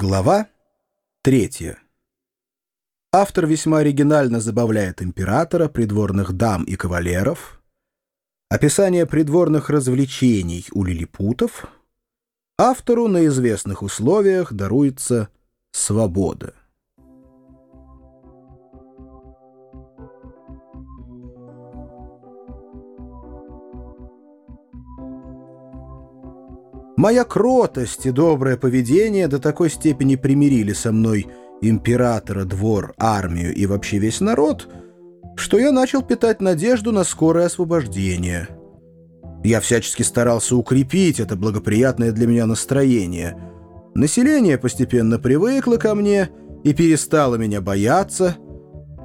Глава третья. Автор весьма оригинально забавляет императора, придворных дам и кавалеров, описание придворных развлечений у лилипутов, автору на известных условиях даруется свобода. Моя кротость и доброе поведение до такой степени примирили со мной императора, двор, армию и вообще весь народ, что я начал питать надежду на скорое освобождение. Я всячески старался укрепить это благоприятное для меня настроение. Население постепенно привыкло ко мне и перестало меня бояться.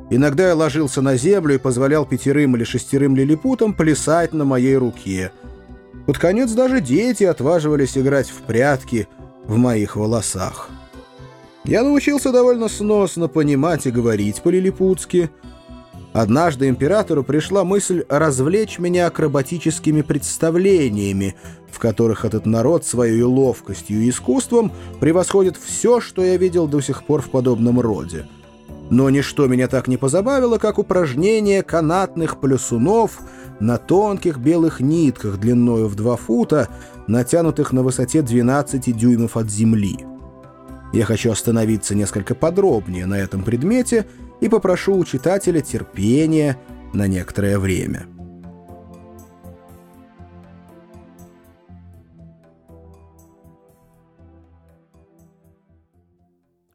Иногда я ложился на землю и позволял пятерым или шестерым лилипутам плясать на моей руке — под конец даже дети отваживались играть в прятки в моих волосах. Я научился довольно сносно понимать и говорить по-лилипутски. Однажды императору пришла мысль развлечь меня акробатическими представлениями, в которых этот народ своей ловкостью и искусством превосходит все, что я видел до сих пор в подобном роде. Но ничто меня так не позабавило, как упражнение канатных плюсунов — на тонких белых нитках длиною в 2 фута, натянутых на высоте 12 дюймов от земли. Я хочу остановиться несколько подробнее на этом предмете и попрошу у читателя терпения на некоторое время.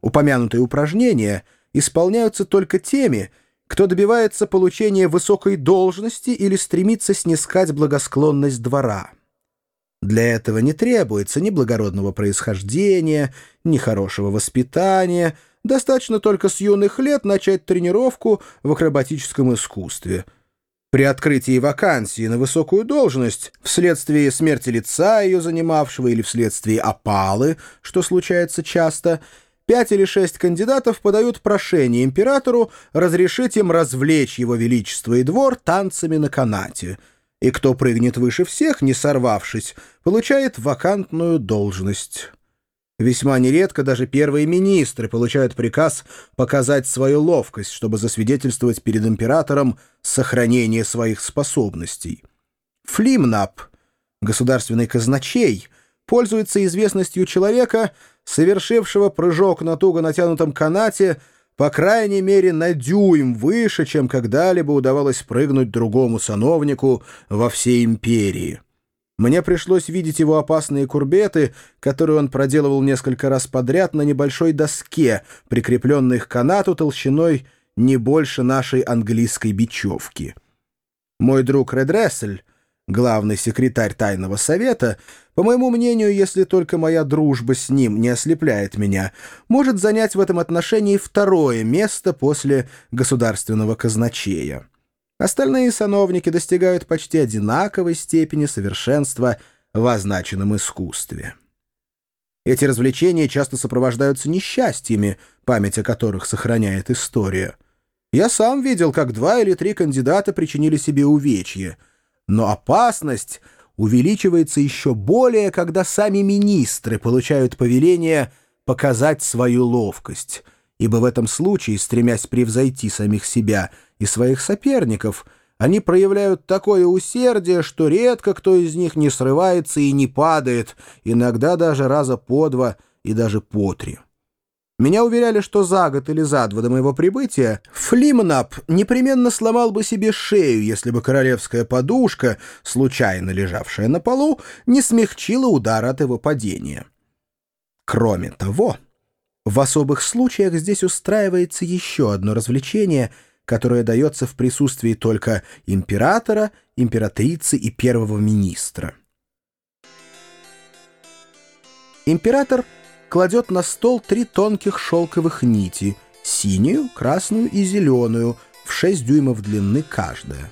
Упомянутые упражнения исполняются только теми, кто добивается получения высокой должности или стремится снискать благосклонность двора. Для этого не требуется ни благородного происхождения, ни хорошего воспитания, достаточно только с юных лет начать тренировку в акробатическом искусстве. При открытии вакансии на высокую должность, вследствие смерти лица ее занимавшего или вследствие опалы, что случается часто – Пять или шесть кандидатов подают прошение императору разрешить им развлечь его величество и двор танцами на канате. И кто прыгнет выше всех, не сорвавшись, получает вакантную должность. Весьма нередко даже первые министры получают приказ показать свою ловкость, чтобы засвидетельствовать перед императором сохранение своих способностей. Флимнап, государственный казначей, пользуется известностью человека — совершившего прыжок на туго натянутом канате, по крайней мере, на дюйм выше, чем когда-либо удавалось прыгнуть другому сановнику во всей империи. Мне пришлось видеть его опасные курбеты, которые он проделывал несколько раз подряд на небольшой доске, прикрепленной к канату толщиной не больше нашей английской бечевки. Мой друг Редрессель главный секретарь Тайного Совета, по моему мнению, если только моя дружба с ним не ослепляет меня, может занять в этом отношении второе место после государственного казначея. Остальные сановники достигают почти одинаковой степени совершенства в означенном искусстве. Эти развлечения часто сопровождаются несчастьями, память о которых сохраняет история. Я сам видел, как два или три кандидата причинили себе увечья — но опасность увеличивается еще более, когда сами министры получают повеление показать свою ловкость, ибо в этом случае, стремясь превзойти самих себя и своих соперников, они проявляют такое усердие, что редко кто из них не срывается и не падает, иногда даже раза по два и даже по три. Меня уверяли, что за год или за два до моего прибытия Флимнап непременно сломал бы себе шею, если бы королевская подушка, случайно лежавшая на полу, не смягчила удар от его падения. Кроме того, в особых случаях здесь устраивается еще одно развлечение, которое дается в присутствии только императора, императрицы и первого министра. Император — кладет на стол три тонких шелковых нити — синюю, красную и зеленую, в 6 дюймов длины каждая.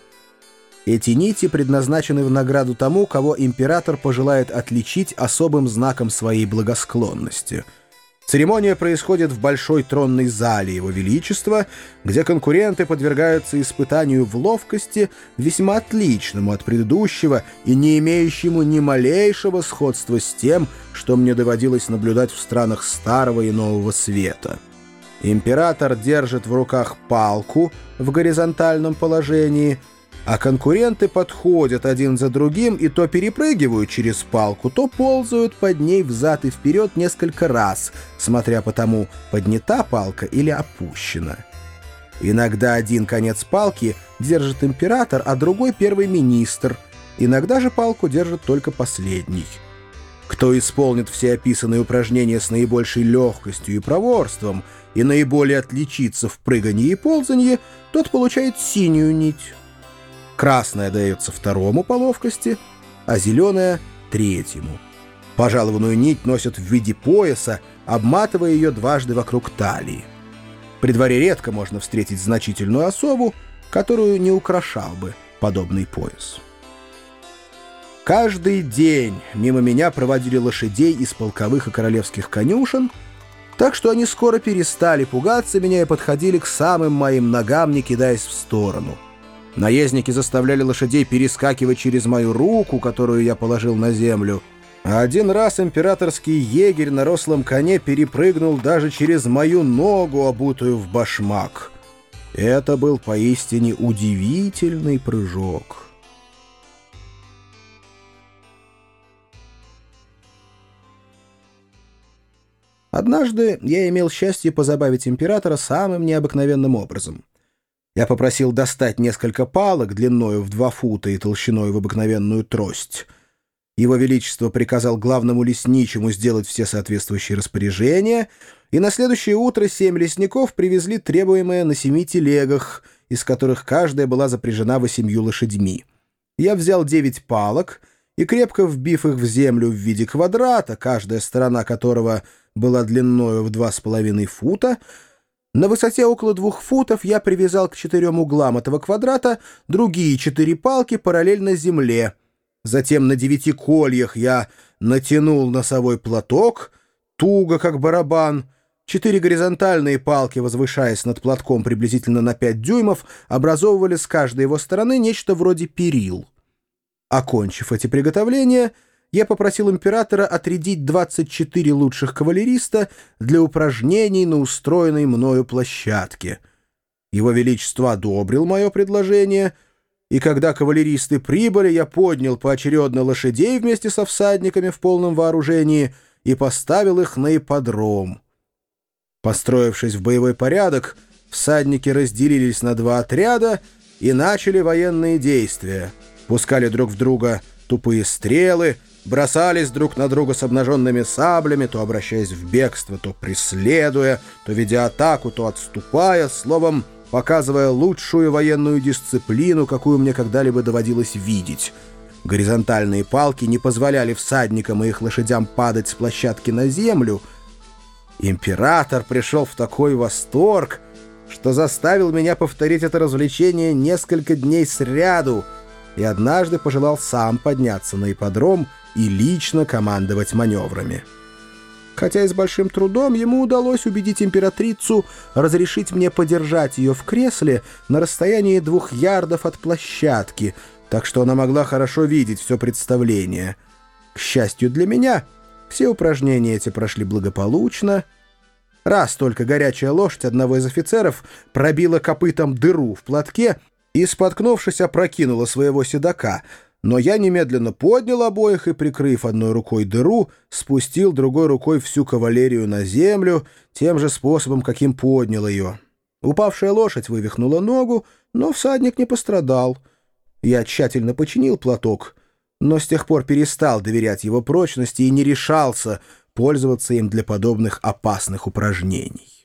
Эти нити предназначены в награду тому, кого император пожелает отличить особым знаком своей благосклонности. Церемония происходит в большой тронной зале Его Величества, где конкуренты подвергаются испытанию в ловкости, весьма отличному от предыдущего и не имеющему ни малейшего сходства с тем, что мне доводилось наблюдать в странах Старого и Нового Света. Император держит в руках палку в горизонтальном положении — а конкуренты подходят один за другим и то перепрыгивают через палку, то ползают под ней взад и вперед несколько раз, смотря по тому, поднята палка или опущена. Иногда один конец палки держит император, а другой — первый министр. Иногда же палку держит только последний. Кто исполнит все описанные упражнения с наибольшей легкостью и проворством и наиболее отличится в прыгании и ползании, тот получает синюю нить. Красная дается второму по ловкости, а зеленая — третьему. Пожалованную нить носят в виде пояса, обматывая ее дважды вокруг талии. При дворе редко можно встретить значительную особу, которую не украшал бы подобный пояс. Каждый день мимо меня проводили лошадей из полковых и королевских конюшен, так что они скоро перестали пугаться меня и подходили к самым моим ногам, не кидаясь в сторону — Наездники заставляли лошадей перескакивать через мою руку, которую я положил на землю. Один раз императорский егерь на рослом коне перепрыгнул даже через мою ногу, обутую в башмак. Это был поистине удивительный прыжок. Однажды я имел счастье позабавить императора самым необыкновенным образом — я попросил достать несколько палок длиною в два фута и толщиной в обыкновенную трость. Его Величество приказал главному лесничему сделать все соответствующие распоряжения, и на следующее утро семь лесников привезли требуемое на семи телегах, из которых каждая была запряжена восемью лошадьми. Я взял девять палок и, крепко вбив их в землю в виде квадрата, каждая сторона которого была длиною в два с половиной фута, на высоте около двух футов я привязал к четырем углам этого квадрата другие четыре палки параллельно земле. Затем на девяти кольях я натянул носовой платок, туго, как барабан. Четыре горизонтальные палки, возвышаясь над платком приблизительно на пять дюймов, образовывали с каждой его стороны нечто вроде перил. Окончив эти приготовления, я попросил императора отрядить 24 лучших кавалериста для упражнений на устроенной мною площадке. Его Величество одобрил мое предложение, и когда кавалеристы прибыли, я поднял поочередно лошадей вместе со всадниками в полном вооружении и поставил их на ипподром. Построившись в боевой порядок, всадники разделились на два отряда и начали военные действия. Пускали друг в друга тупые стрелы — бросались друг на друга с обнаженными саблями, то обращаясь в бегство, то преследуя, то ведя атаку, то отступая, словом, показывая лучшую военную дисциплину, какую мне когда-либо доводилось видеть. Горизонтальные палки не позволяли всадникам и их лошадям падать с площадки на землю. Император пришел в такой восторг, что заставил меня повторить это развлечение несколько дней сряду и однажды пожелал сам подняться на ипподром и лично командовать маневрами. Хотя и с большим трудом ему удалось убедить императрицу разрешить мне подержать ее в кресле на расстоянии двух ярдов от площадки, так что она могла хорошо видеть все представление. К счастью для меня, все упражнения эти прошли благополучно. Раз только горячая лошадь одного из офицеров пробила копытом дыру в платке и, споткнувшись, опрокинула своего седока — но я немедленно поднял обоих и, прикрыв одной рукой дыру, спустил другой рукой всю кавалерию на землю тем же способом, каким поднял ее. Упавшая лошадь вывихнула ногу, но всадник не пострадал. Я тщательно починил платок, но с тех пор перестал доверять его прочности и не решался пользоваться им для подобных опасных упражнений.